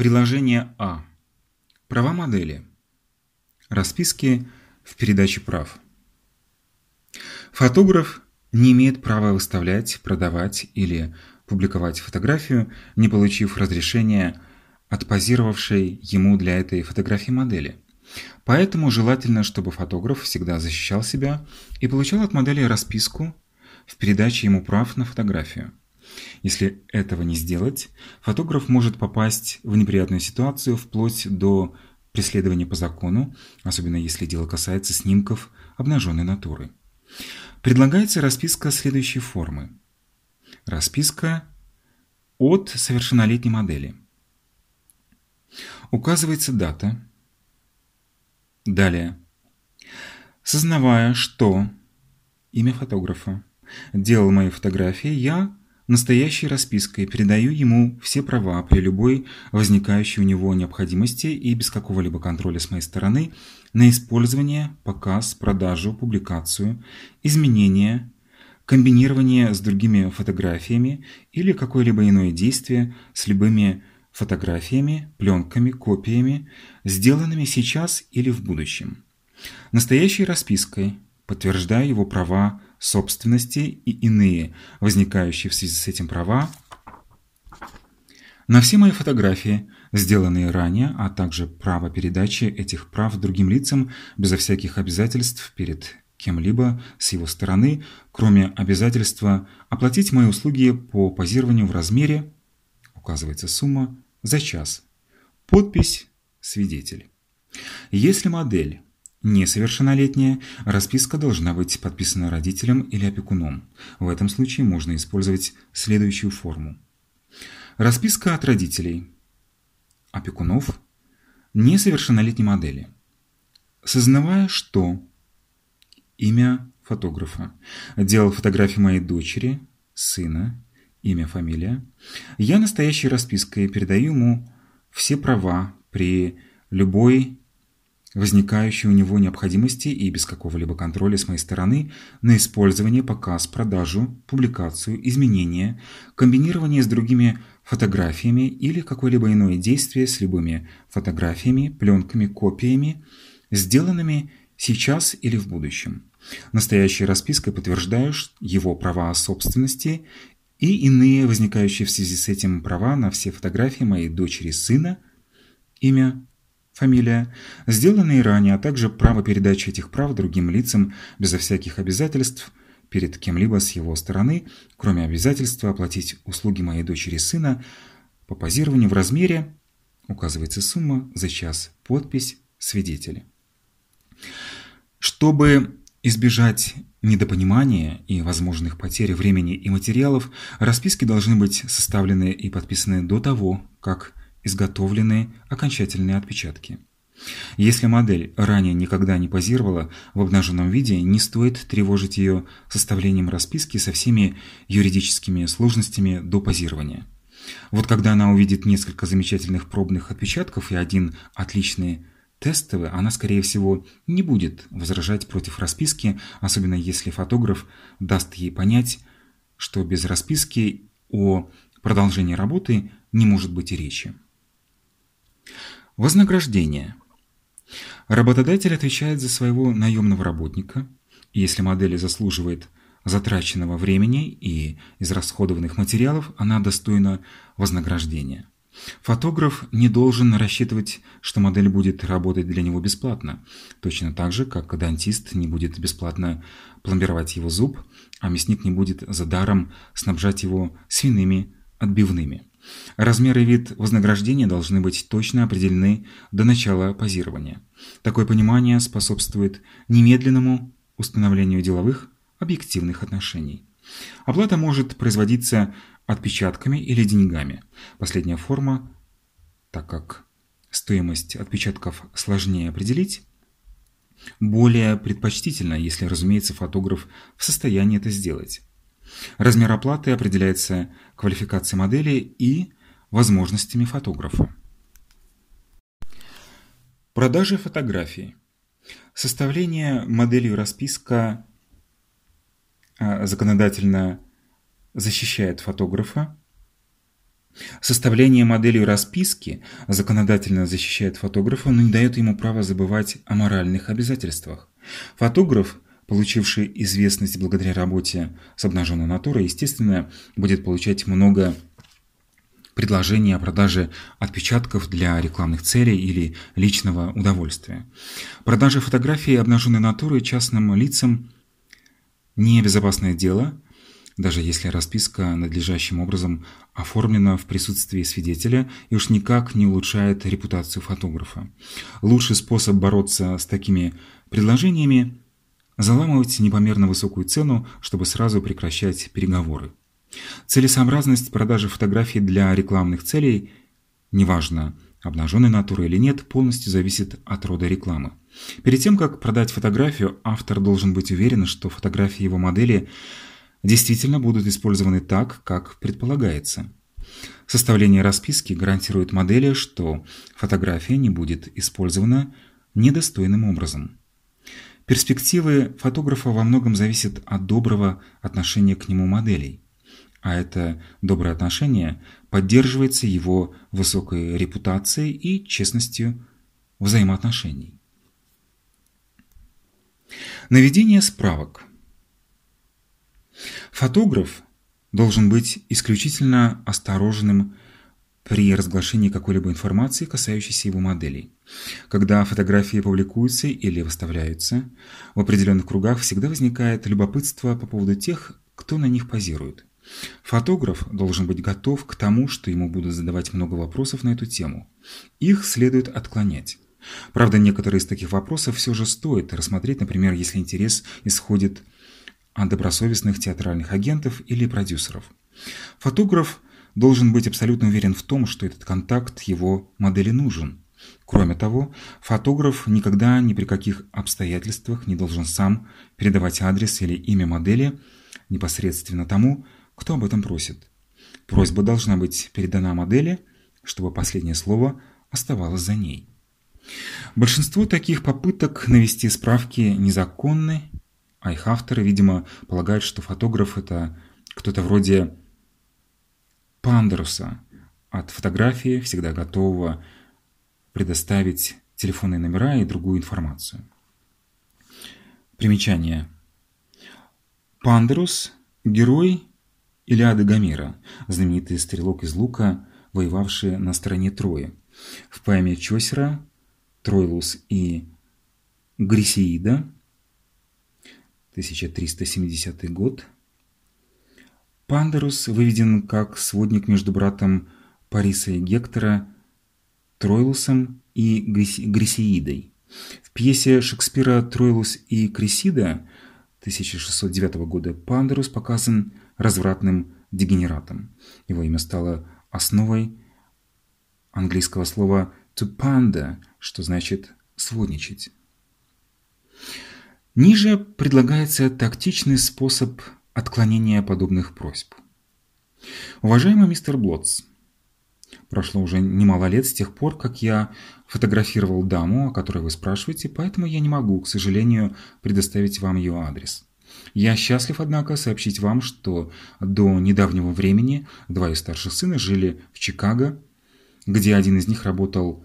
Приложение А. Права модели. Расписки в передаче прав. Фотограф не имеет права выставлять, продавать или публиковать фотографию, не получив разрешения от позировавшей ему для этой фотографии модели. Поэтому желательно, чтобы фотограф всегда защищал себя и получал от модели расписку в передаче ему прав на фотографию. Если этого не сделать, фотограф может попасть в неприятную ситуацию вплоть до преследования по закону, особенно если дело касается снимков обнаженной натуры. Предлагается расписка следующей формы. Расписка от совершеннолетней модели. Указывается дата. Далее. Сознавая, что имя фотографа делал мои фотографии, я настоящей распиской передаю ему все права при любой возникающей у него необходимости и без какого-либо контроля с моей стороны на использование, показ, продажу, публикацию, изменение, комбинирование с другими фотографиями или какое-либо иное действие с любыми фотографиями, пленками, копиями, сделанными сейчас или в будущем. Настоящей распиской подтверждаю его права собственности и иные, возникающие в связи с этим права, на все мои фотографии, сделанные ранее, а также право передачи этих прав другим лицам безо всяких обязательств перед кем-либо с его стороны, кроме обязательства оплатить мои услуги по позированию в размере, указывается сумма, за час. Подпись «Свидетель». Если модель Несовершеннолетняя расписка должна быть подписана родителем или опекуном. В этом случае можно использовать следующую форму. Расписка от родителей, опекунов, несовершеннолетней модели. Сознавая, что имя фотографа делал фотографии моей дочери, сына, имя, фамилия, я настоящей распиской передаю ему все права при любой возникающей у него необходимости и без какого-либо контроля с моей стороны на использование, показ, продажу, публикацию, изменение, комбинирование с другими фотографиями или какое-либо иное действие с любыми фотографиями, пленками, копиями, сделанными сейчас или в будущем. Настоящей распиской подтверждаешь его права собственности и иные возникающие в связи с этим права на все фотографии моей дочери сына, имя, фамилия, сделанные ранее, а также право передачи этих прав другим лицам безо всяких обязательств перед кем-либо с его стороны, кроме обязательства оплатить услуги моей дочери сына по позированию в размере, указывается сумма за час, подпись свидетеля. Чтобы избежать недопонимания и возможных потерь времени и материалов, расписки должны быть составлены и подписаны до того, как изготовлены окончательные отпечатки. Если модель ранее никогда не позировала в обнаженном виде, не стоит тревожить ее составлением расписки со всеми юридическими сложностями до позирования. Вот когда она увидит несколько замечательных пробных отпечатков и один отличный тестовый, она, скорее всего, не будет возражать против расписки, особенно если фотограф даст ей понять, что без расписки о продолжении работы не может быть и речи. Вознаграждение. Работодатель отвечает за своего наемного работника, и если модель заслуживает затраченного времени и израсходованных материалов, она достойна вознаграждения. Фотограф не должен рассчитывать, что модель будет работать для него бесплатно, точно так же, как дантист не будет бесплатно пломбировать его зуб, а мясник не будет за даром снабжать его свиными отбивными. Размер и вид вознаграждения должны быть точно определены до начала позирования. Такое понимание способствует немедленному установлению деловых объективных отношений. Оплата может производиться отпечатками или деньгами. Последняя форма, так как стоимость отпечатков сложнее определить, более предпочтительна, если, разумеется, фотограф в состоянии это сделать. Размер оплаты определяется квалификацией модели и возможностями фотографа. Продажи фотографий. Составление моделью расписка а, законодательно защищает фотографа Составление моделью расписки законодательно защищает фотографа, но не дает ему права забывать о моральных обязательствах. Фотограф, получивший известность благодаря работе с обнаженной натурой, естественно, будет получать много предложений о продаже отпечатков для рекламных целей или личного удовольствия. Продажа фотографий обнаженной натуры частным лицам – небезопасное дело – даже если расписка надлежащим образом оформлена в присутствии свидетеля и уж никак не улучшает репутацию фотографа. Лучший способ бороться с такими предложениями – заламывать непомерно высокую цену, чтобы сразу прекращать переговоры. Целесообразность продажи фотографий для рекламных целей, неважно, обнаженной натуры или нет, полностью зависит от рода рекламы. Перед тем, как продать фотографию, автор должен быть уверен, что фотографии его модели – действительно будут использованы так, как предполагается. Составление расписки гарантирует модели, что фотография не будет использована недостойным образом. Перспективы фотографа во многом зависят от доброго отношения к нему моделей, а это доброе отношение поддерживается его высокой репутацией и честностью взаимоотношений. Наведение справок – Фотограф должен быть исключительно осторожным при разглашении какой-либо информации, касающейся его моделей. Когда фотографии публикуются или выставляются, в определенных кругах всегда возникает любопытство по поводу тех, кто на них позирует. Фотограф должен быть готов к тому, что ему будут задавать много вопросов на эту тему. Их следует отклонять. Правда, некоторые из таких вопросов все же стоит рассмотреть, например, если интерес исходит от добросовестных театральных агентов или продюсеров. Фотограф должен быть абсолютно уверен в том, что этот контакт его модели нужен. Кроме того, фотограф никогда ни при каких обстоятельствах не должен сам передавать адрес или имя модели непосредственно тому, кто об этом просит. Просьба должна быть передана модели, чтобы последнее слово оставалось за ней. Большинство таких попыток навести справки незаконны а их авторы, видимо, полагают, что фотограф – это кто-то вроде Пандеруса от фотографии, всегда готового предоставить телефонные номера и другую информацию. Примечание. Пандерус – герой Илиады Гомера, знаменитый стрелок из лука, воевавший на стороне Трои. В поэме Чосера «Тройлус и Грисеида» 1370 год. Пандерус выведен как сводник между братом Париса и Гектора, Троилусом и Грисеидой. В пьесе Шекспира «Троилус и Крисида» 1609 года Пандерус показан развратным дегенератом. Его имя стало основой английского слова «to panda», что значит «сводничать». Ниже предлагается тактичный способ отклонения подобных просьб. Уважаемый мистер Блотс, прошло уже немало лет с тех пор, как я фотографировал даму, о которой вы спрашиваете, поэтому я не могу, к сожалению, предоставить вам ее адрес. Я счастлив, однако, сообщить вам, что до недавнего времени два ее старших сына жили в Чикаго, где один из них работал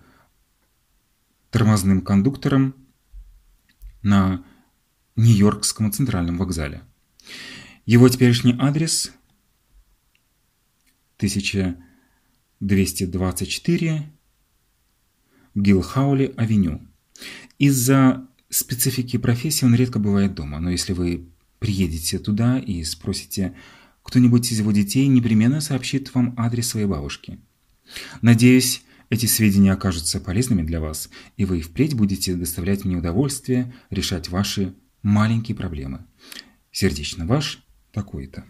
тормозным кондуктором на Нью-Йоркском центральном вокзале. Его теперешний адрес 1224 Гилхаули-авеню. Из-за специфики профессии он редко бывает дома, но если вы приедете туда и спросите, кто-нибудь из его детей непременно сообщит вам адрес своей бабушки. Надеюсь, эти сведения окажутся полезными для вас, и вы впредь будете доставлять мне удовольствие решать ваши маленькие проблемы. Сердечно ваш Takuita.